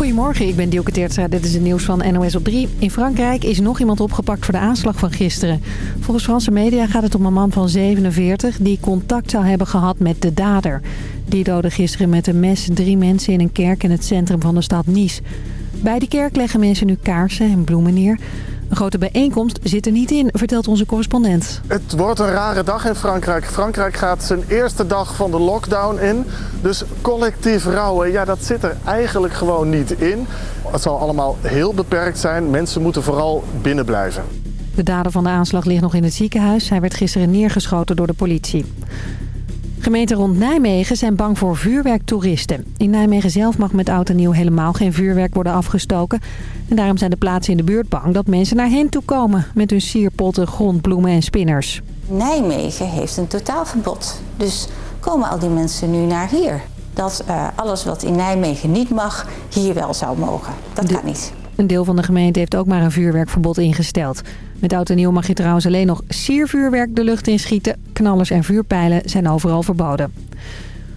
Goedemorgen, ik ben Dielke Teertstra. Dit is het nieuws van NOS op 3. In Frankrijk is nog iemand opgepakt voor de aanslag van gisteren. Volgens Franse media gaat het om een man van 47 die contact zou hebben gehad met de dader. Die doodde gisteren met een mes drie mensen in een kerk in het centrum van de stad Nice. Bij de kerk leggen mensen nu kaarsen en bloemen neer. Een grote bijeenkomst zit er niet in, vertelt onze correspondent. Het wordt een rare dag in Frankrijk. Frankrijk gaat zijn eerste dag van de lockdown in. Dus collectief rouwen, ja, dat zit er eigenlijk gewoon niet in. Het zal allemaal heel beperkt zijn. Mensen moeten vooral binnen blijven. De dader van de aanslag ligt nog in het ziekenhuis. Hij werd gisteren neergeschoten door de politie. Gemeenten rond Nijmegen zijn bang voor vuurwerktoeristen. In Nijmegen zelf mag met oud en nieuw helemaal geen vuurwerk worden afgestoken. En daarom zijn de plaatsen in de buurt bang dat mensen naar hen toe komen... met hun sierpotten, grondbloemen en spinners. Nijmegen heeft een totaalverbod. Dus komen al die mensen nu naar hier. Dat uh, alles wat in Nijmegen niet mag, hier wel zou mogen. Dat de, kan niet. Een deel van de gemeente heeft ook maar een vuurwerkverbod ingesteld. Met oud en nieuw mag je trouwens alleen nog siervuurwerk de lucht inschieten. Knallers en vuurpijlen zijn overal verboden.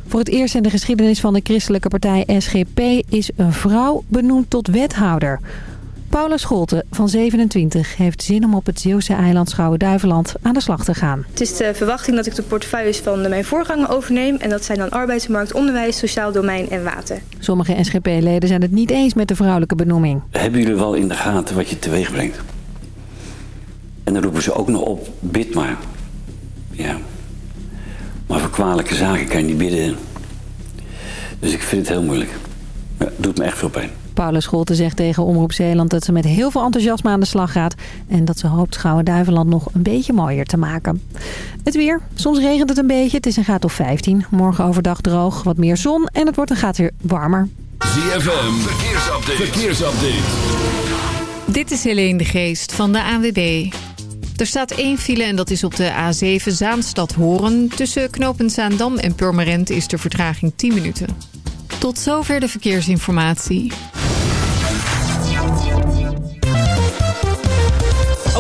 Voor het eerst in de geschiedenis van de christelijke partij SGP is een vrouw benoemd tot wethouder. Paula Scholte van 27 heeft zin om op het Zeeuwse eiland Schouwen-Duiveland aan de slag te gaan. Het is de verwachting dat ik de portefeuilles van mijn voorganger overneem. En dat zijn dan arbeidsmarkt, onderwijs, sociaal domein en water. Sommige SGP-leden zijn het niet eens met de vrouwelijke benoeming. Hebben jullie wel in de gaten wat je teweeg brengt? En dan roepen ze ook nog op, bid maar. Ja. Maar voor kwalijke zaken kan je niet bidden. Dus ik vind het heel moeilijk. Ja, het doet me echt veel pijn. Paula Scholte zegt tegen Omroep Zeeland dat ze met heel veel enthousiasme aan de slag gaat. En dat ze hoopt Schouwen-Duiveland nog een beetje mooier te maken. Het weer. Soms regent het een beetje. Het is een graad of 15. Morgen overdag droog, wat meer zon en het wordt een gaat weer warmer. ZFM. Verkeersupdate. Verkeersupdate. Dit is Helene de Geest van de ANWB. Er staat één file en dat is op de A7 Zaanstad-Horen. Tussen knooppunt Zaandam en Purmerend is de vertraging 10 minuten. Tot zover de verkeersinformatie.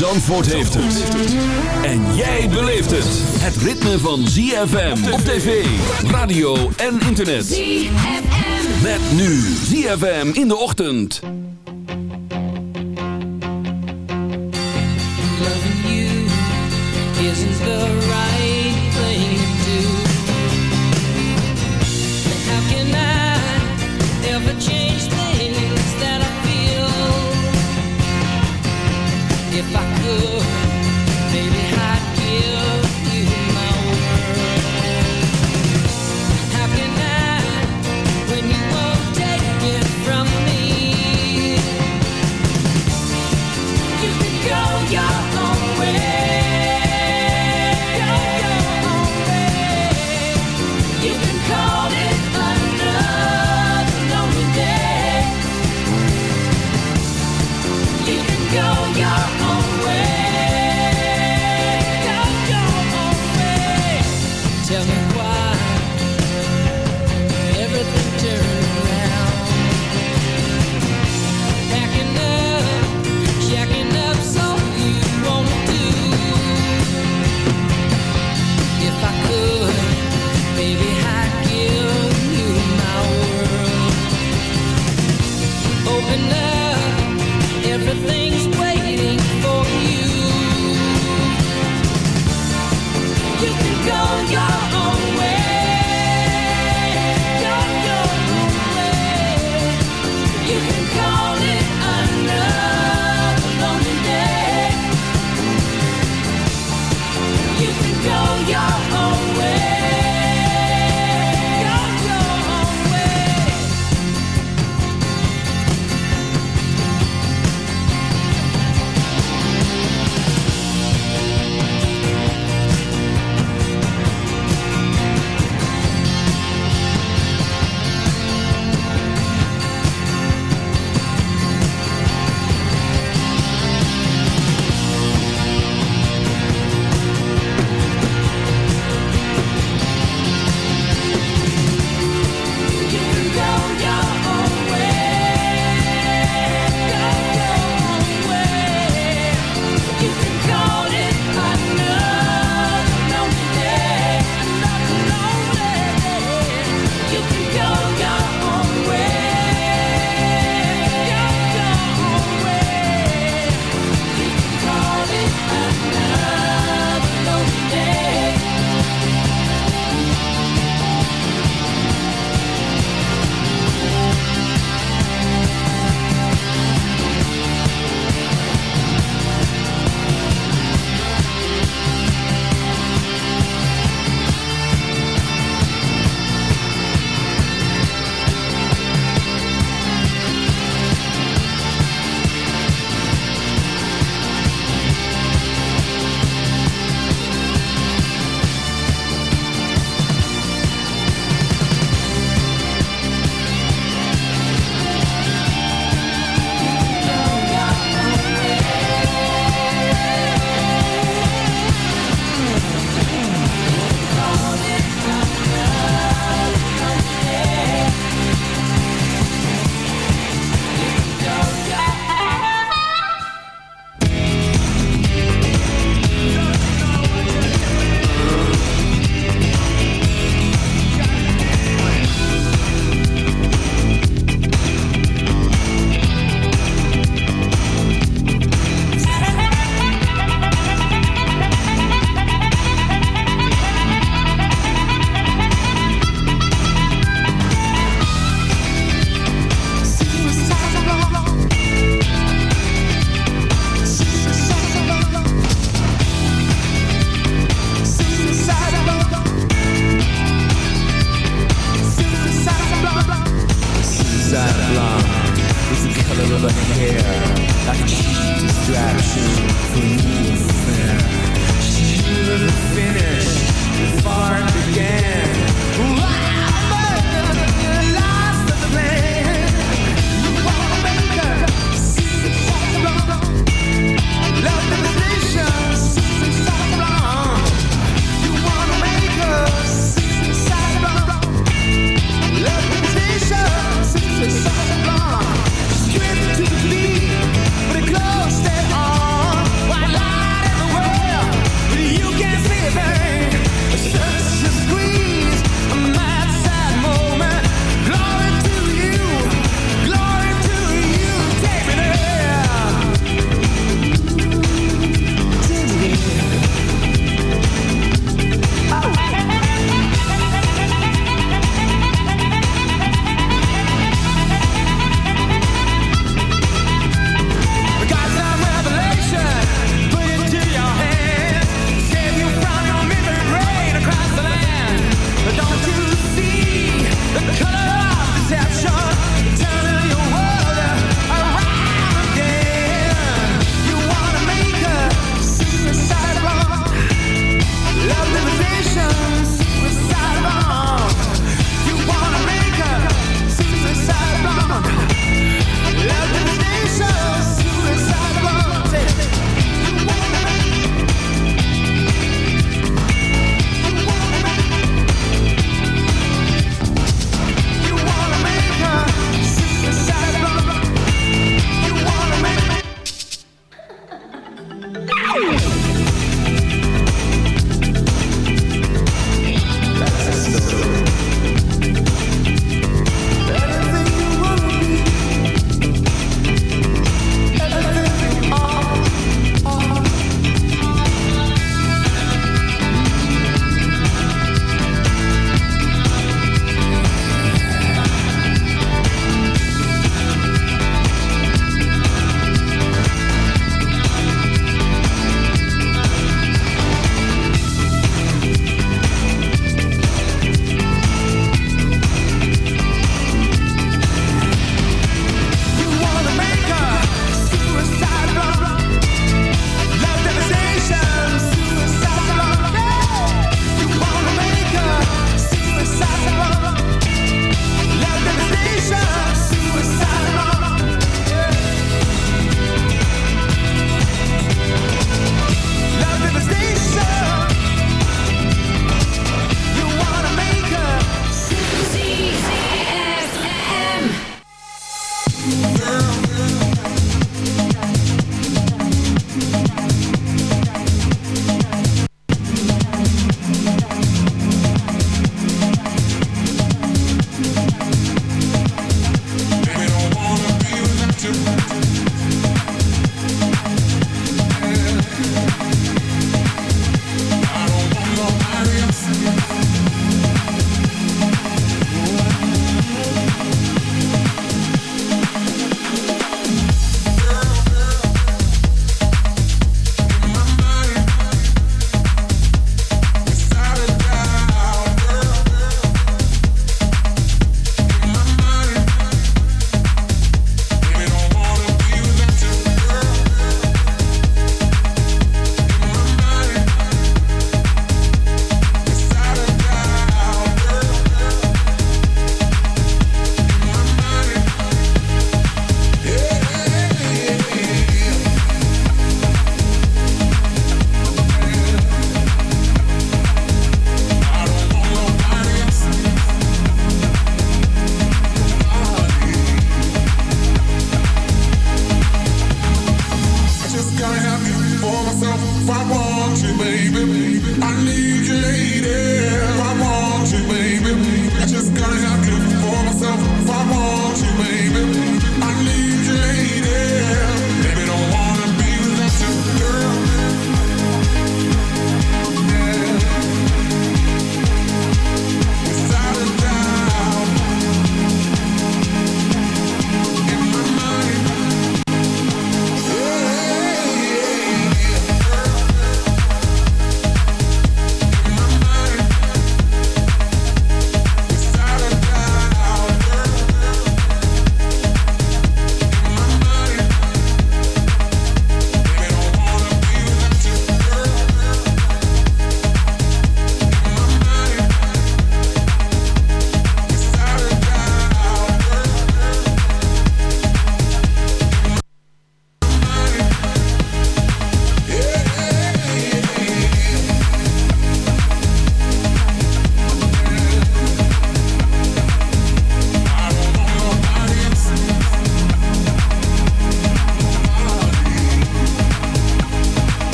Zandvoort heeft het. En jij beleeft het. Het ritme van ZFM op tv, radio en internet. ZFM. Met nu ZFM in de ochtend. isn't the right thing to do. How can I ever change things that I feel? If I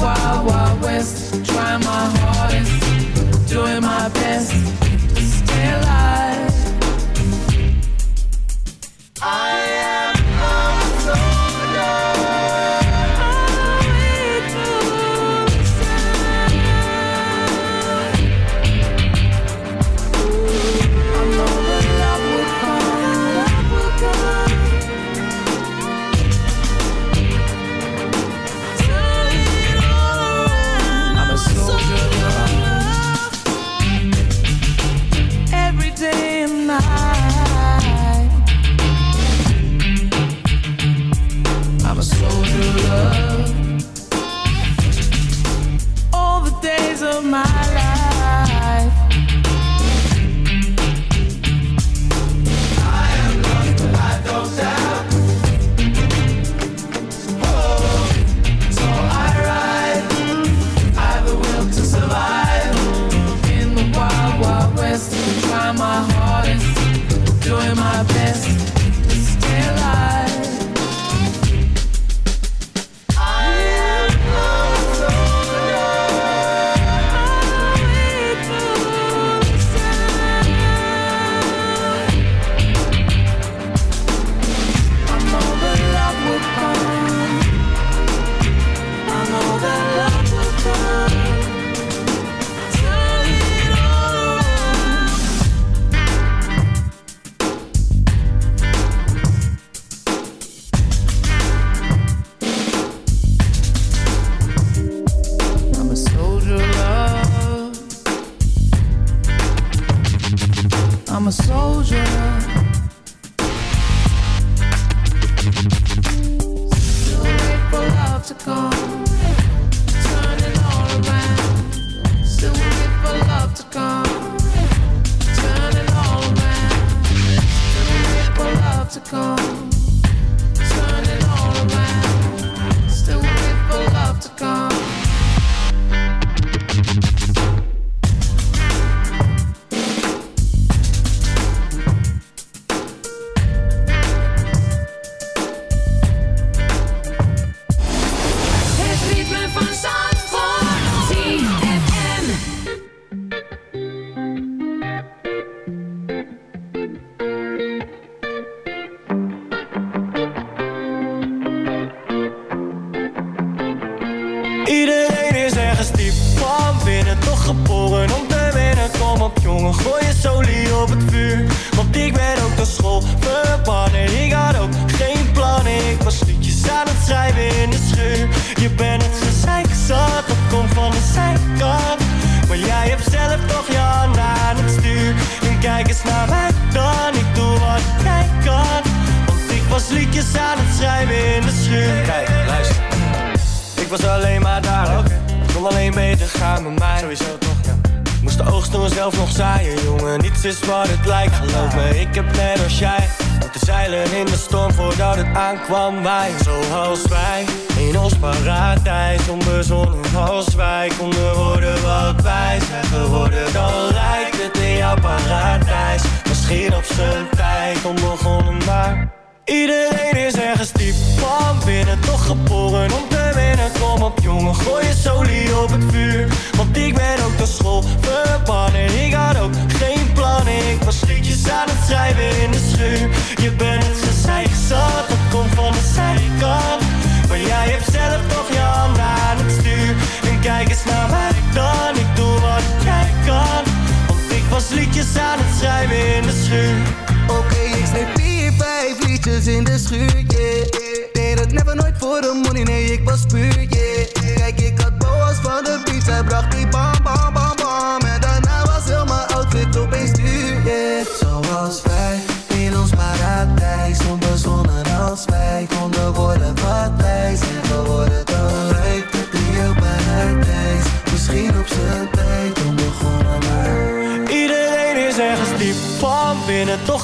wild, wild west. Trying my hardest, doing my best. I'm a soldier.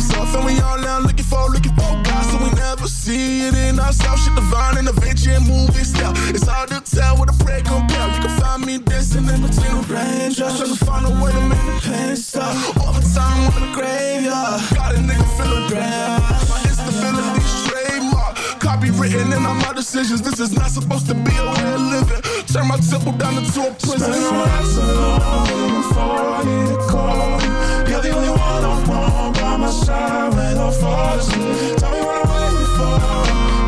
In. And we all now looking for, looking for God, so we never see it in ourselves. Shit divine and adventure and movie style. It's hard to tell what a prayer compare. You can find me dancing in between the raindrops, trying to find a way to make the pain stop. Overtime on the graveyard, got a nigga feeling grand. My instability trademark, copywritten in all my decisions. This is not supposed to be a way of living. Turn my temple down into a prison. Spend my nights alone before I Tell me what I'm waiting for.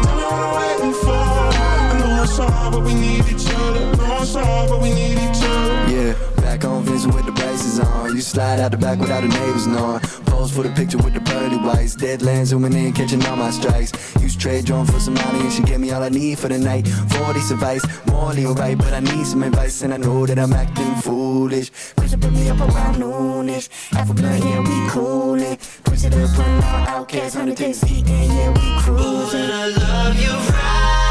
Tell me what I'm waiting for. I know it's hard, but we need each other. Know it's hard, but we need each other. Yeah, back on with the braces on. You slide out the back without the neighbors knowing. Pose for the picture with the pearly whites. Deadlands zooming in, catching all my strikes. Use trade drone for some money and she gave me all I need for the night. 40 advice, morally alright, but I need some advice and I know that I'm acting foolish. Push put me up around noonish. Half a blunt, yeah, we. But now outcasts on the days eating, yeah, we cruising. Ooh, and I love you right.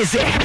music.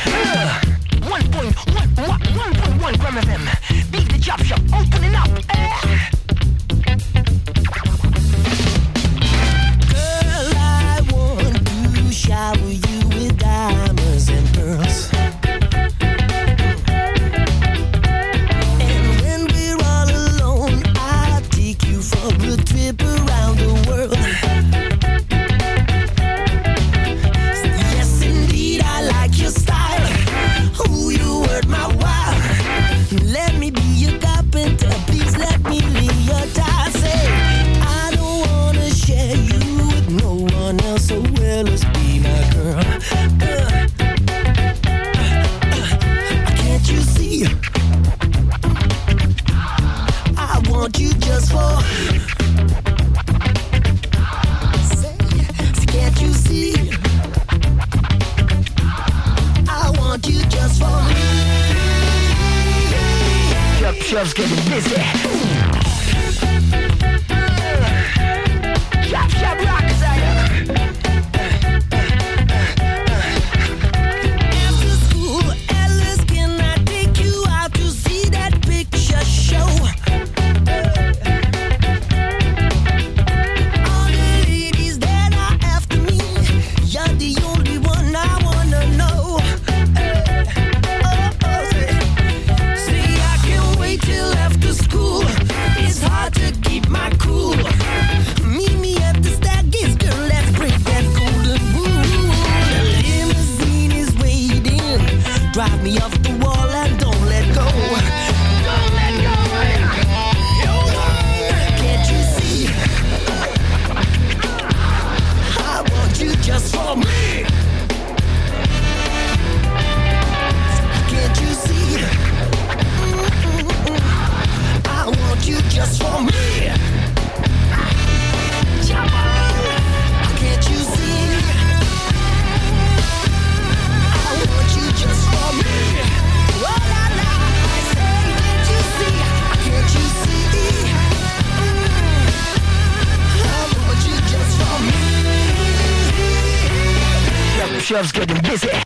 love's getting busy.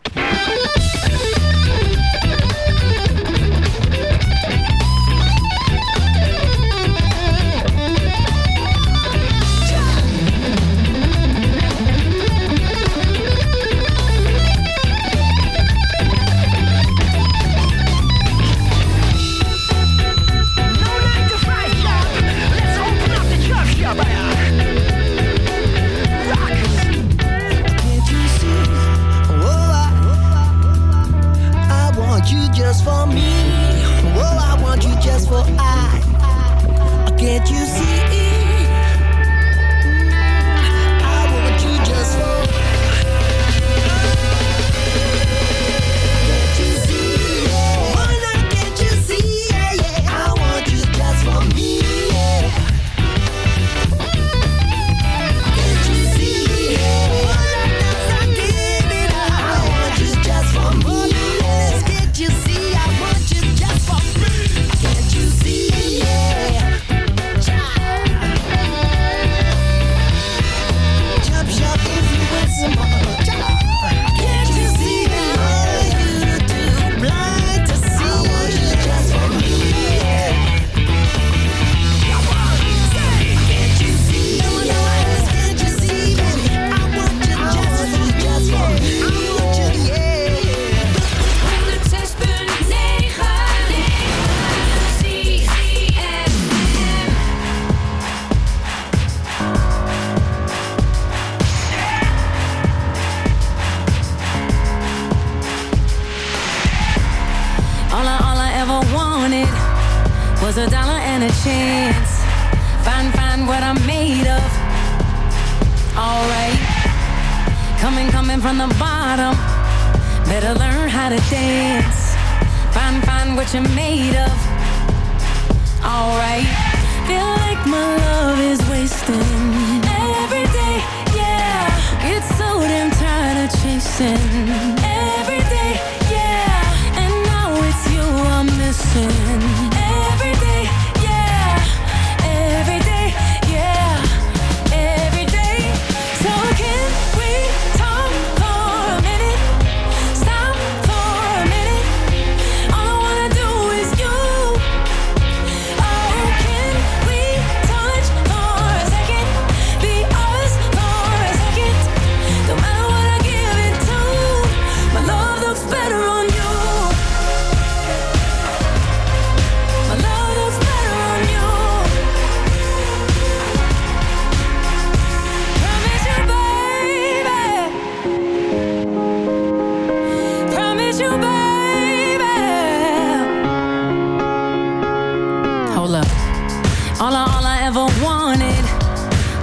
was a dollar and a chance. Find, find what I'm made of. Alright. Coming, coming from the bottom. Better learn how to dance. Find, find what you're made of. Alright. Feel like my love is wasting. Every day, yeah. Get so damn tired of chasing. Every day, yeah. And now it's you I'm missing.